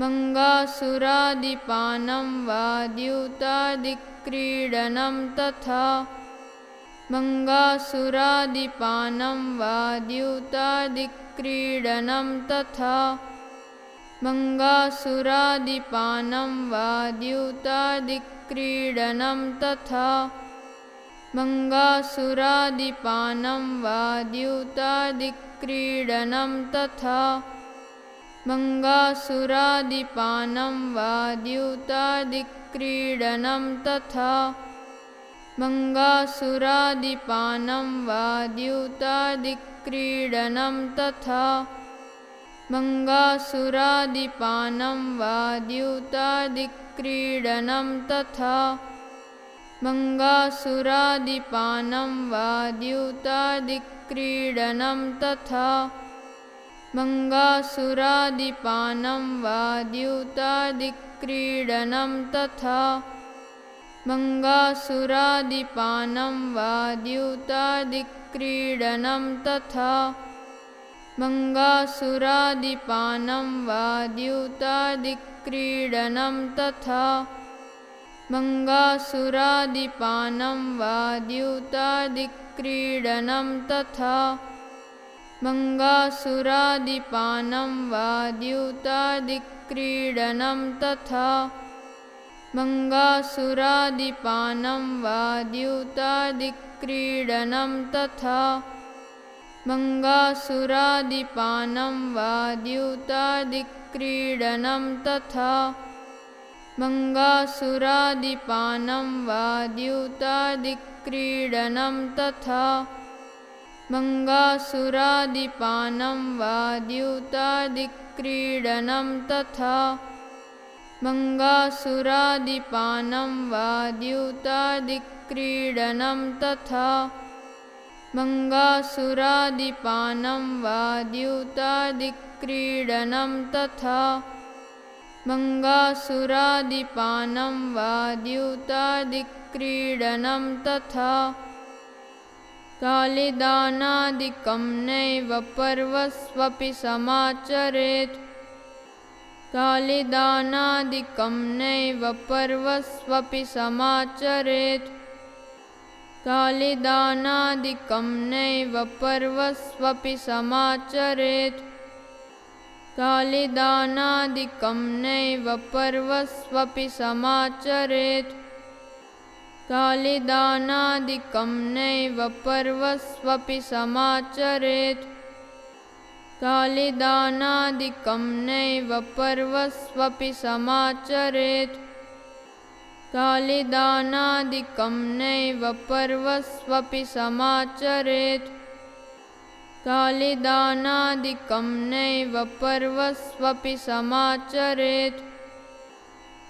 मङ्गासुरादिपानं वा द्यूतादिक्रीडनं तथा मङ्गासुरादिपानं वा द्यूतादिक्रीडनं तथा मङ्गासुरादिपानं वा द्यूतादिक्रीडनं तथा मङ्गासुरादिपानं वा द्यूतादिक्रीडनं तथा मङ्गासुरादिपानं वा द्यूतादिक्रीडनं तथा मङ्गासुरादिपानं वा द्यूतादिक्रीडनं तथा मङ्गासुरादिपानं वा द्यूतादिक्रीडनं तथा मङ्गासुरादिपानं वा द्यूतादिक्रीडनं तथा मङ्गासुरादिपानं वा द्यूतादिक्रीडनं तथा मङ्गासुरादिपानं वा द्यूतादिक्रीडनं तथा मङ्गासुरादिपानं वा द्यूतादिक्रीडनं तथा मङ्गासुरादिपानं वा द्यूतादिक्रीडनं तथा मङ्गासुरादिपानं वा द्यूतादिक्रीडनं तथा मङ्गासुरादिपानं वा द्यूतादिक्रीडनं तथा मङ्गासुरादिपानं वा द्यूतादिक्रीडनं तथा मङ्गासुरादिपानं वा द्यूतादिक्रीडनं तथा मङ्गासुरादिपानं वा द्यूतादिक्रीडनं तथा मङ्गासुरादिपानं वा द्यूतादिक्रीडनं तथा मङ्गासुरादिपानं वा द्यूतादिक्रीडनं तथा मङ्गासुरादिपानं वा द्यूतादिक्रीडनं तथा कालिदानादिकं नैव पर्वस्वपि समाचरेत्। कालिदानादिकं नैव पर्वस्वपि समाचरेत् कालिदानादिकं कालिदानादिकं कालिदानादिकं कालिदानादिकं पर्वस्वपि समाचरेत्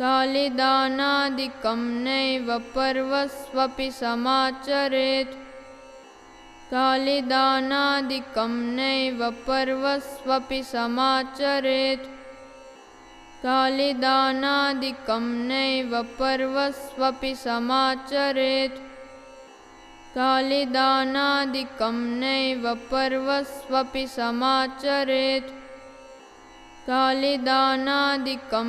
कालिदानादिकं नैव पर्वस्वपि समाचरेत् कालिदानादिकं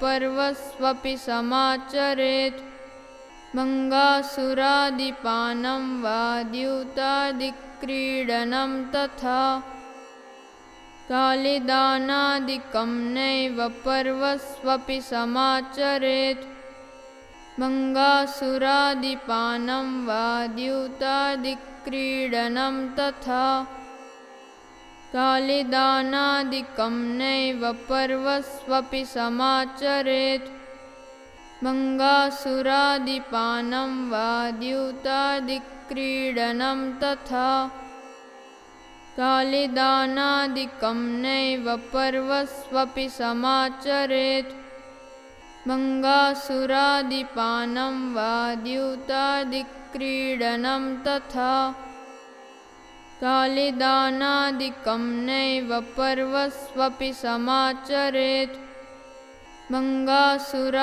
पर्वस्वपि समाचरेत् मङ्गासुरादिपानं वा द्यूतादिक्रीडनं तथा कालिदानादिकं नैव पर्वस्वपि समाचरेत्। मङ्गासुरादिपानं वा द्यूतादिक्रीडनं तथा कालिदानादिकं नैव पर्वस्वपि समाचरेत् मङ्गासुरादिपानं वा द्यूतादिक्रीडनं तथा कालिदानादिकं नैव पर्वस्वपि समाचरेत्। मङ्गासुरादिपानं वा द्यूतादिक्रीडनं तथा कालिदानादिकं नैव पर्वस्वपि समाचरेत् मङ्गासुरादिपानं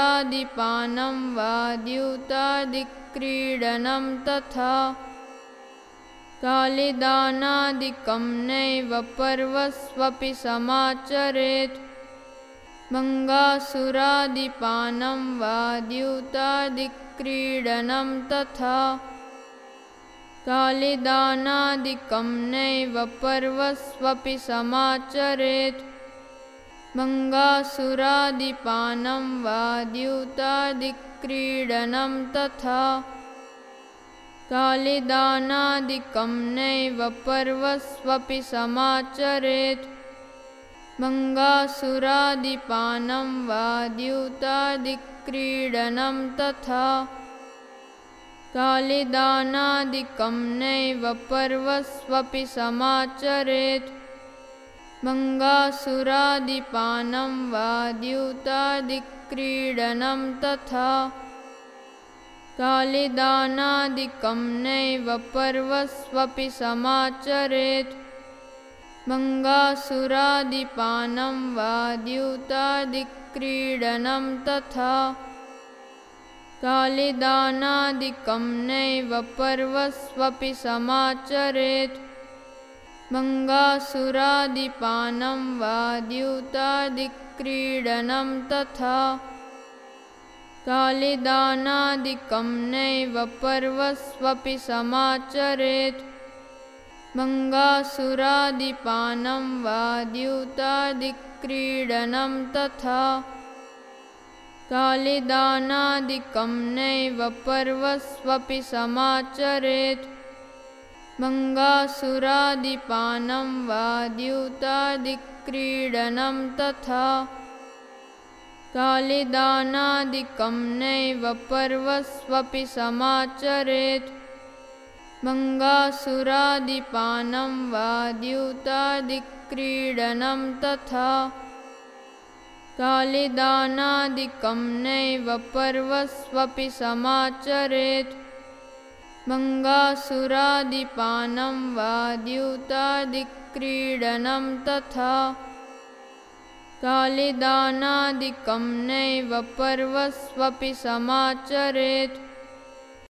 वा द्यूतादिक्रीडनं तथा कालिदानादिकं नैव पर्वस्वपि समाचरेत्। मङ्गासुरादिपानं वा द्यूतादिक्रीडनं तथा कालिदानादिकं नैव पर्वस्वपि समाचरेत् मङ्गासुरादिपानं वा द्यूतादिक्रीडनं तथा कालिदानादिकं नैव पर्वस्वपि समाचरेत्। मङ्गासुरादिपानं वा द्यूतादिक्रीडनं तथा कालिदानादिकं नैव पर्वस्वपि समाचरेत् मङ्गासुरादिपानं वा द्यूतादिक्रीडनं तथा कालिदानादिकं नैव पर्वस्वपि समाचरेत्। मङ्गासुरादिपानं वा द्यूतादिक्रीडनं तथा कालिदानादिकं नैव पर्वस्वपि समाचरेत् मङ्गासुरादिपानं वा द्यूतादिक्रीडनं तथा कालिदानादिकं नैव पर्वस्वपि समाचरेत्। मङ्गासुरादिपानं वा द्यूतादिक्रीडनं तथा कालिदानादिकं नैव पर्वस्वपि समाचरेत् मङ्गासुरादिपानं वा द्यूतादिक्रीडनं तथा कालिदानादिकं नैव पर्वस्वपि समाचरेत्। मङ्गासुरादिपानं वा द्यूतादिक्रीडनं तथा कालिदानादिकं नैव पर्वस्वपि समाचरेत् मङ्गासुरादिपानं वा द्यूतादिक्रीडनं तथा कालिदानादिकं नैव पर्वस्वपि समाचरेत्